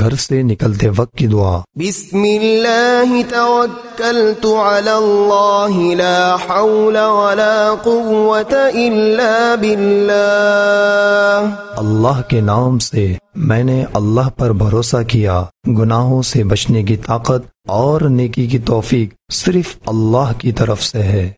گھر سے نکلتے وقت کی دعا۔ بسم اللہ توکلت علی اللہ لا حول ولا قوة الا باللہ۔ اللہ کے نام سے میں نے اللہ پر بھروسہ کیا گناہوں سے بچنے کی طاقت اور نیکی کی توفیق صرف اللہ کی طرف سے ہے۔